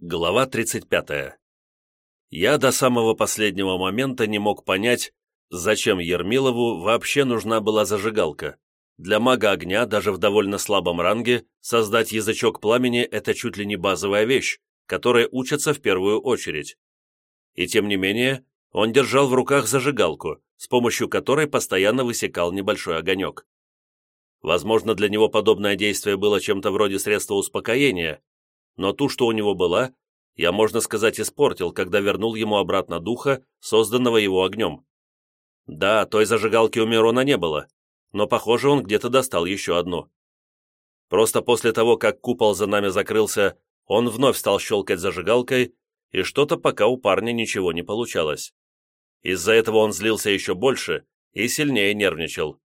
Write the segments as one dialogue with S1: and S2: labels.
S1: Глава 35. Я до самого последнего момента не мог понять, зачем Ермилову вообще нужна была зажигалка. Для мага огня, даже в довольно слабом ранге, создать язычок пламени – это чуть ли не базовая вещь, которой учатся в первую очередь. И тем не менее, он держал в руках зажигалку, с помощью которой постоянно высекал небольшой огонек. Возможно, для него подобное действие было чем-то вроде средства успокоения, но ту, что у него была, я, можно сказать, испортил, когда вернул ему обратно духа, созданного его огнем. Да, той зажигалки у Мирона не было, но, похоже, он где-то достал еще одну. Просто после того, как купол за нами закрылся, он вновь стал щелкать зажигалкой, и что-то пока у парня ничего не получалось. Из-за этого он злился еще больше и сильнее нервничал.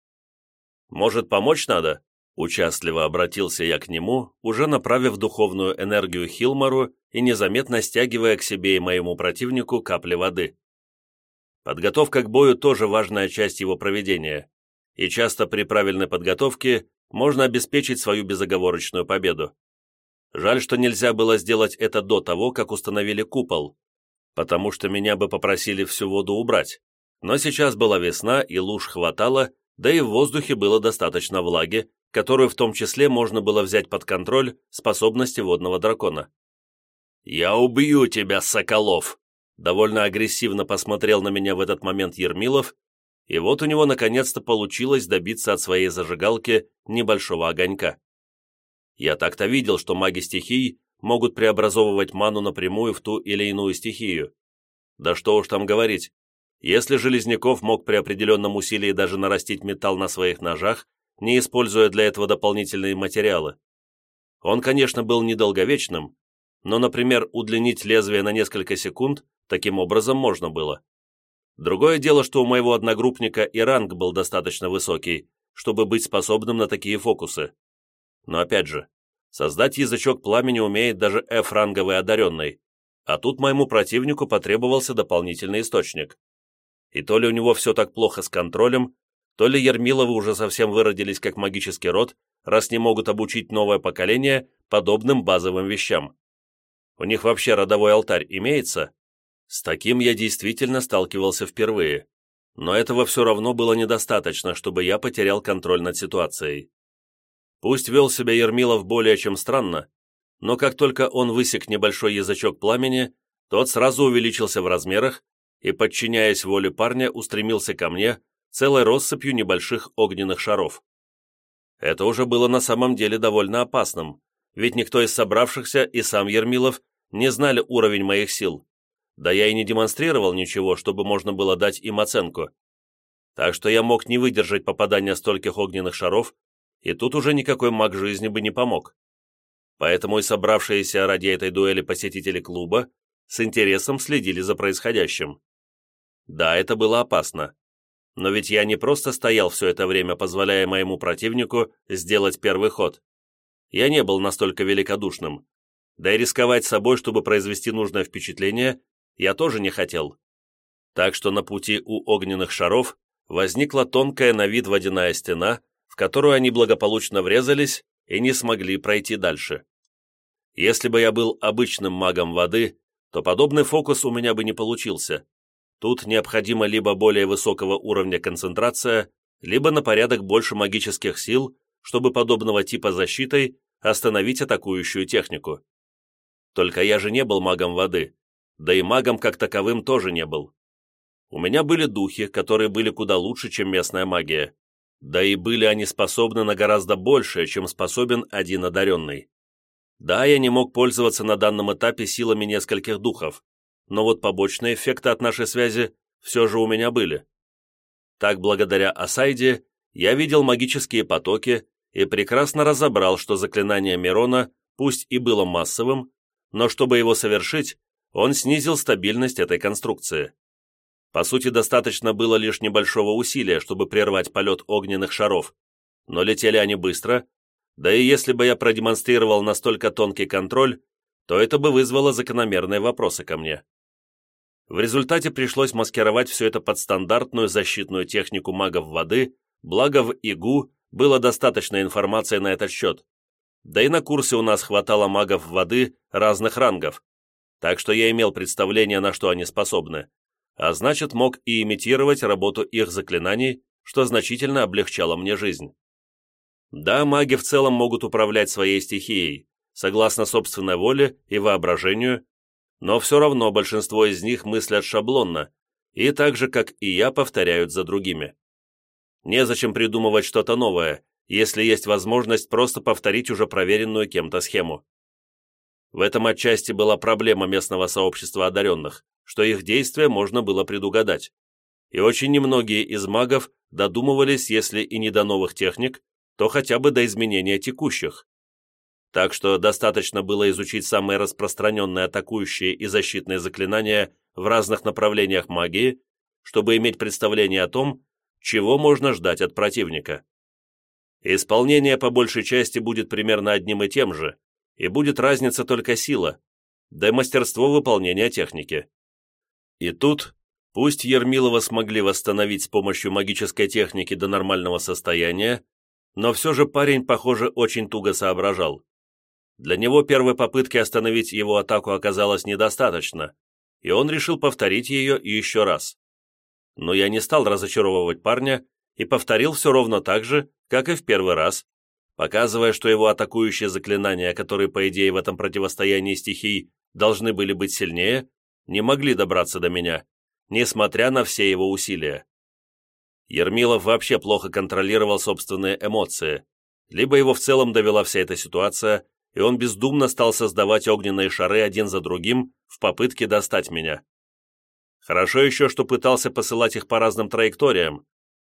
S1: «Может, помочь надо?» Участливо обратился я к нему, уже направив духовную энергию Хилмару и незаметно стягивая к себе и моему противнику капли воды. Подготовка к бою тоже важная часть его проведения, и часто при правильной подготовке можно обеспечить свою безоговорочную победу. Жаль, что нельзя было сделать это до того, как установили купол, потому что меня бы попросили всю воду убрать. Но сейчас была весна, и луж хватало, да и в воздухе было достаточно влаги, которую в том числе можно было взять под контроль способности водного дракона. «Я убью тебя, Соколов!» Довольно агрессивно посмотрел на меня в этот момент Ермилов, и вот у него наконец-то получилось добиться от своей зажигалки небольшого огонька. Я так-то видел, что маги стихий могут преобразовывать ману напрямую в ту или иную стихию. Да что уж там говорить, если Железняков мог при определенном усилии даже нарастить металл на своих ножах, не используя для этого дополнительные материалы. Он, конечно, был недолговечным, но, например, удлинить лезвие на несколько секунд таким образом можно было. Другое дело, что у моего одногруппника и ранг был достаточно высокий, чтобы быть способным на такие фокусы. Но опять же, создать язычок пламени умеет даже F-ранговый одаренный, а тут моему противнику потребовался дополнительный источник. И то ли у него все так плохо с контролем, то ли Ермиловы уже совсем выродились как магический род, раз не могут обучить новое поколение подобным базовым вещам. У них вообще родовой алтарь имеется? С таким я действительно сталкивался впервые. Но этого все равно было недостаточно, чтобы я потерял контроль над ситуацией. Пусть вел себя Ермилов более чем странно, но как только он высек небольшой язычок пламени, тот сразу увеличился в размерах и, подчиняясь воле парня, устремился ко мне, целой россыпью небольших огненных шаров. Это уже было на самом деле довольно опасным, ведь никто из собравшихся и сам Ермилов не знали уровень моих сил, да я и не демонстрировал ничего, чтобы можно было дать им оценку. Так что я мог не выдержать попадания стольких огненных шаров, и тут уже никакой маг жизни бы не помог. Поэтому и собравшиеся ради этой дуэли посетители клуба с интересом следили за происходящим. Да, это было опасно, но ведь я не просто стоял все это время, позволяя моему противнику сделать первый ход. Я не был настолько великодушным. Да и рисковать собой, чтобы произвести нужное впечатление, я тоже не хотел. Так что на пути у огненных шаров возникла тонкая на вид водяная стена, в которую они благополучно врезались и не смогли пройти дальше. Если бы я был обычным магом воды, то подобный фокус у меня бы не получился. Тут необходимо либо более высокого уровня концентрация, либо на порядок больше магических сил, чтобы подобного типа защитой остановить атакующую технику. Только я же не был магом воды, да и магом как таковым тоже не был. У меня были духи, которые были куда лучше, чем местная магия. Да и были они способны на гораздо большее, чем способен один одаренный. Да, я не мог пользоваться на данном этапе силами нескольких духов, но вот побочные эффекты от нашей связи все же у меня были. Так, благодаря Асайде, я видел магические потоки и прекрасно разобрал, что заклинание Мирона, пусть и было массовым, но чтобы его совершить, он снизил стабильность этой конструкции. По сути, достаточно было лишь небольшого усилия, чтобы прервать полет огненных шаров, но летели они быстро, да и если бы я продемонстрировал настолько тонкий контроль, то это бы вызвало закономерные вопросы ко мне. В результате пришлось маскировать все это под стандартную защитную технику магов воды, благо в ИГУ было достаточно информации на этот счет. Да и на курсе у нас хватало магов воды разных рангов, так что я имел представление, на что они способны, а значит, мог и имитировать работу их заклинаний, что значительно облегчало мне жизнь. Да, маги в целом могут управлять своей стихией, согласно собственной воле и воображению, но все равно большинство из них мыслят шаблонно и так же, как и я, повторяют за другими. Незачем придумывать что-то новое, если есть возможность просто повторить уже проверенную кем-то схему. В этом отчасти была проблема местного сообщества одаренных, что их действия можно было предугадать. И очень немногие из магов додумывались, если и не до новых техник, то хотя бы до изменения текущих. Так что достаточно было изучить самые распространенные атакующие и защитные заклинания в разных направлениях магии, чтобы иметь представление о том, чего можно ждать от противника. Исполнение по большей части будет примерно одним и тем же, и будет разница только сила, да и мастерство выполнения техники. И тут, пусть Ермилова смогли восстановить с помощью магической техники до нормального состояния, но все же парень, похоже, очень туго соображал. Для него первой попытки остановить его атаку оказалось недостаточно, и он решил повторить ее еще раз. Но я не стал разочаровывать парня и повторил все ровно так же, как и в первый раз, показывая, что его атакующие заклинания, которые, по идее, в этом противостоянии стихий должны были быть сильнее, не могли добраться до меня, несмотря на все его усилия. Ермилов вообще плохо контролировал собственные эмоции, либо его в целом довела вся эта ситуация, и он бездумно стал создавать огненные шары один за другим в попытке достать меня. Хорошо еще, что пытался посылать их по разным траекториям,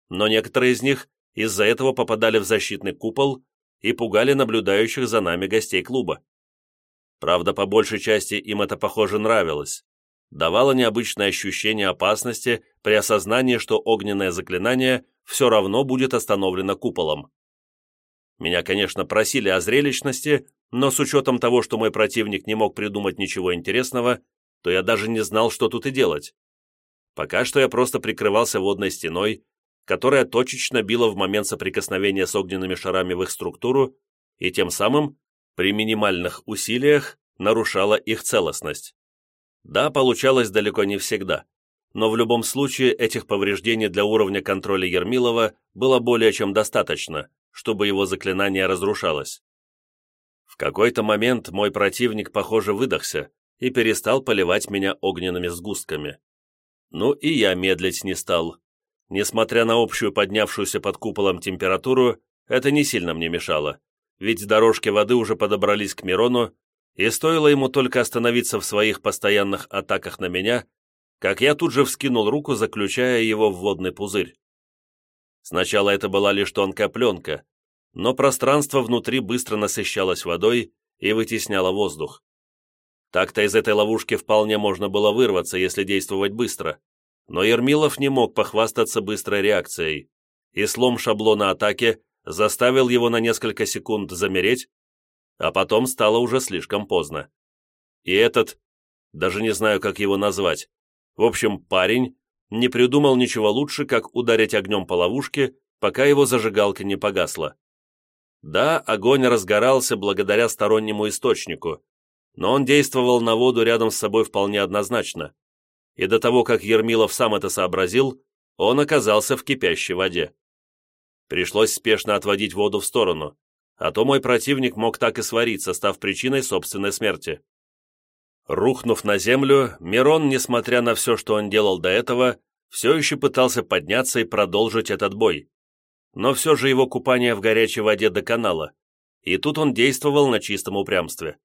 S1: но некоторые из них из-за этого попадали в защитный купол и пугали наблюдающих за нами гостей клуба. Правда, по большей части им это, похоже, нравилось. Давало необычное ощущение опасности при осознании, что огненное заклинание все равно будет остановлено куполом. Меня, конечно, просили о зрелищности, но с учетом того, что мой противник не мог придумать ничего интересного, то я даже не знал, что тут и делать. Пока что я просто прикрывался водной стеной, которая точечно била в момент соприкосновения с огненными шарами в их структуру и тем самым, при минимальных усилиях, нарушала их целостность. Да, получалось далеко не всегда, но в любом случае этих повреждений для уровня контроля Ермилова было более чем достаточно, чтобы его заклинание разрушалось. Какой-то момент мой противник, похоже, выдохся и перестал поливать меня огненными сгустками. Ну и я медлить не стал, Несмотря на общую поднявшуюся под куполом температуру, это не сильно мне мешало, ведь дорожки воды уже подобрались к Мирону, и стоило ему только остановиться в своих постоянных атаках на меня, как я тут же вскинул руку, заключая его в водный пузырь. Сначала это была лишь тонкая пленка, но пространство внутри быстро насыщалось водой и вытесняло воздух. Так-то из этой ловушки вполне можно было вырваться, если действовать быстро но Ермилов не мог похвастаться быстрой реакцией, и слом шаблона атаки заставил его на несколько секунд замереть, а потом стало уже слишком поздно. И этот, даже не знаю, как его назвать, в общем, парень не придумал ничего лучше, как ударить огнем по ловушке, пока его зажигалка не погасла. Да, огонь разгорался благодаря стороннему источнику, но он действовал на воду рядом с собой вполне однозначно и до того, как Ермилов сам это сообразил, он оказался в кипящей воде. Пришлось спешно отводить воду в сторону, а то мой противник мог так и свариться, став причиной собственной смерти. Рухнув на землю, Мирон, несмотря на все, что он делал до этого, все еще пытался подняться и продолжить этот бой. Но все же его купание в горячей воде доконало, и тут он действовал на чистом упрямстве.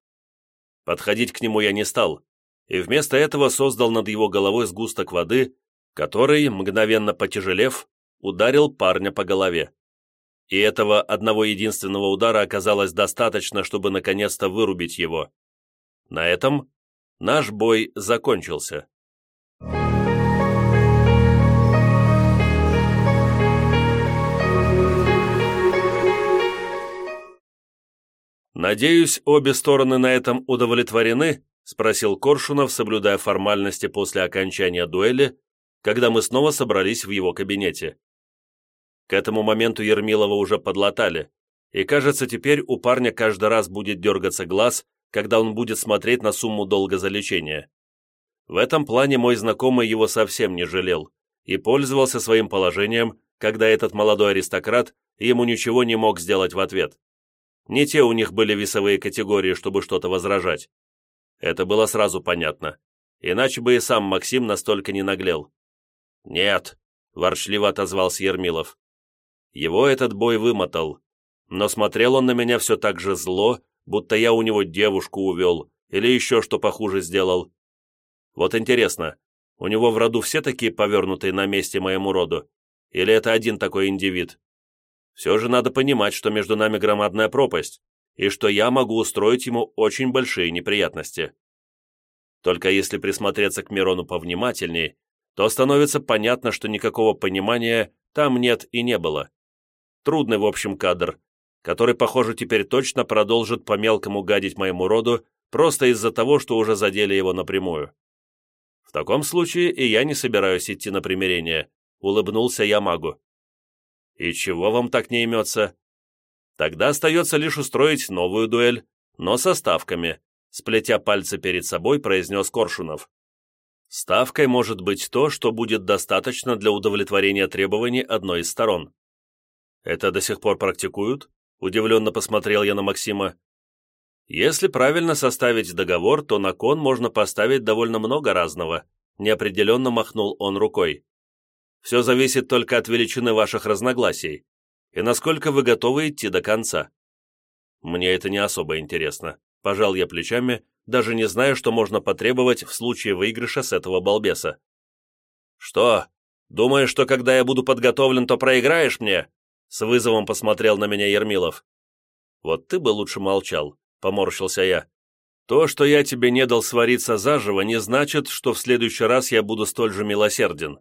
S1: Подходить к нему я не стал, и вместо этого создал над его головой сгусток воды, который, мгновенно потяжелев, ударил парня по голове. И этого одного единственного удара оказалось достаточно, чтобы наконец-то вырубить его. На этом наш бой закончился. Надеюсь, обе стороны на этом удовлетворены, — спросил Коршунов, соблюдая формальности после окончания дуэли, когда мы снова собрались в его кабинете. К этому моменту Ермилова уже подлатали, и, кажется, теперь у парня каждый раз будет дергаться глаз, когда он будет смотреть на сумму долга за лечение. В этом плане мой знакомый его совсем не жалел и пользовался своим положением, когда этот молодой аристократ ему ничего не мог сделать в ответ. Не те у них были весовые категории, чтобы что-то возражать. Это было сразу понятно. Иначе бы и сам Максим настолько не наглел. «Нет», — ворчливо отозвался Ермилов. Его этот бой вымотал, но смотрел он на меня все так же зло, будто я у него девушку увел или еще что похуже сделал. Вот интересно, у него в роду все такие повернутые на месте моему роду? Или это один такой индивид? Все же надо понимать, что между нами громадная пропасть, и что я могу устроить ему очень большие неприятности. Только если присмотреться к Мирону повнимательней, то становится понятно, что никакого понимания там нет и не было. Трудный, в общем, кадр, который, похоже, теперь точно продолжит по-мелкому гадить моему роду, просто из-за того, что уже задели его напрямую. В таком случае и я не собираюсь идти на примирение, улыбнулся я магу. «И чего вам так не имется?» «Тогда остается лишь устроить новую дуэль, но со ставками», сплетя пальцы перед собой, произнес Коршунов. «Ставкой может быть то, что будет достаточно для удовлетворения требований одной из сторон». «Это до сих пор практикуют?» Удивленно посмотрел я на Максима. «Если правильно составить договор, то на кон можно поставить довольно много разного», неопределенно махнул он рукой. Все зависит только от величины ваших разногласий и насколько вы готовы идти до конца. Мне это не особо интересно. Пожал я плечами, даже не зная, что можно потребовать в случае выигрыша с этого балбеса. «Что? Думаешь, что когда я буду подготовлен, то проиграешь мне?» С вызовом посмотрел на меня Ермилов. «Вот ты бы лучше молчал», — поморщился я. «То, что я тебе не дал свариться заживо, не значит, что в следующий раз я буду столь же милосерден.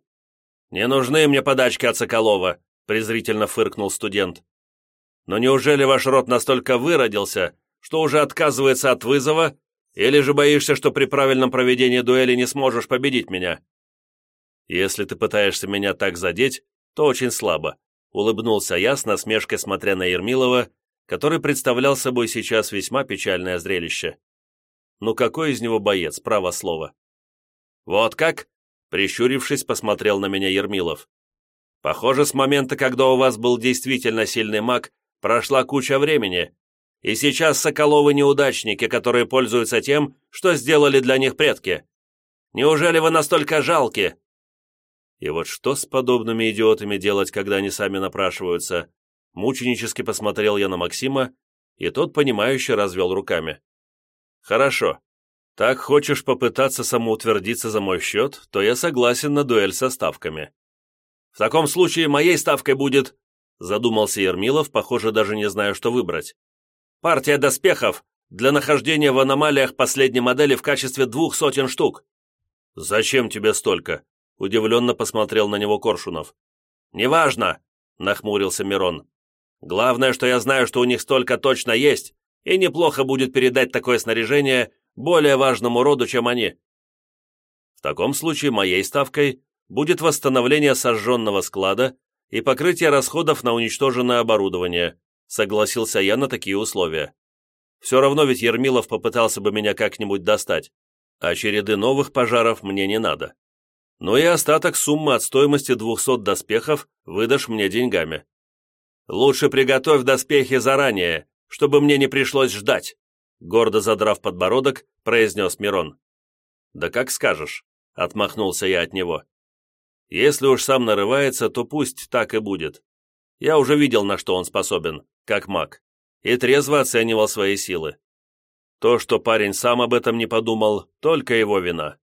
S1: «Не нужны мне подачки от Соколова», — презрительно фыркнул студент. «Но неужели ваш род настолько выродился, что уже отказывается от вызова, или же боишься, что при правильном проведении дуэли не сможешь победить меня?» «Если ты пытаешься меня так задеть, то очень слабо», — улыбнулся я с насмешкой, смотря на Ермилова, который представлял собой сейчас весьма печальное зрелище. «Ну какой из него боец, право слово?» «Вот как?» Прищурившись, посмотрел на меня Ермилов. «Похоже, с момента, когда у вас был действительно сильный маг, прошла куча времени, и сейчас Соколовы неудачники, которые пользуются тем, что сделали для них предки. Неужели вы настолько жалки?» И вот что с подобными идиотами делать, когда они сами напрашиваются? Мученически посмотрел я на Максима, и тот, понимающе развел руками. «Хорошо. Так хочешь попытаться самоутвердиться за мой счет, то я согласен на дуэль со ставками. В таком случае моей ставкой будет, задумался Ермилов, похоже, даже не зная, что выбрать. Партия доспехов для нахождения в аномалиях последней модели в качестве двух сотен штук. Зачем тебе столько? Удивленно посмотрел на него Коршунов. Неважно, нахмурился Мирон. Главное, что я знаю, что у них столько точно есть, и неплохо будет передать такое снаряжение более важному роду, чем они. В таком случае моей ставкой будет восстановление сожженного склада и покрытие расходов на уничтоженное оборудование, согласился я на такие условия. Все равно ведь Ермилов попытался бы меня как-нибудь достать, а череды новых пожаров мне не надо. Ну и остаток суммы от стоимости 200 доспехов выдашь мне деньгами. Лучше приготовь доспехи заранее, чтобы мне не пришлось ждать гордо задрав подбородок, произнес Мирон. «Да как скажешь», — отмахнулся я от него. «Если уж сам нарывается, то пусть так и будет. Я уже видел, на что он способен, как маг, и трезво оценивал свои силы. То, что парень сам об этом не подумал, только его вина.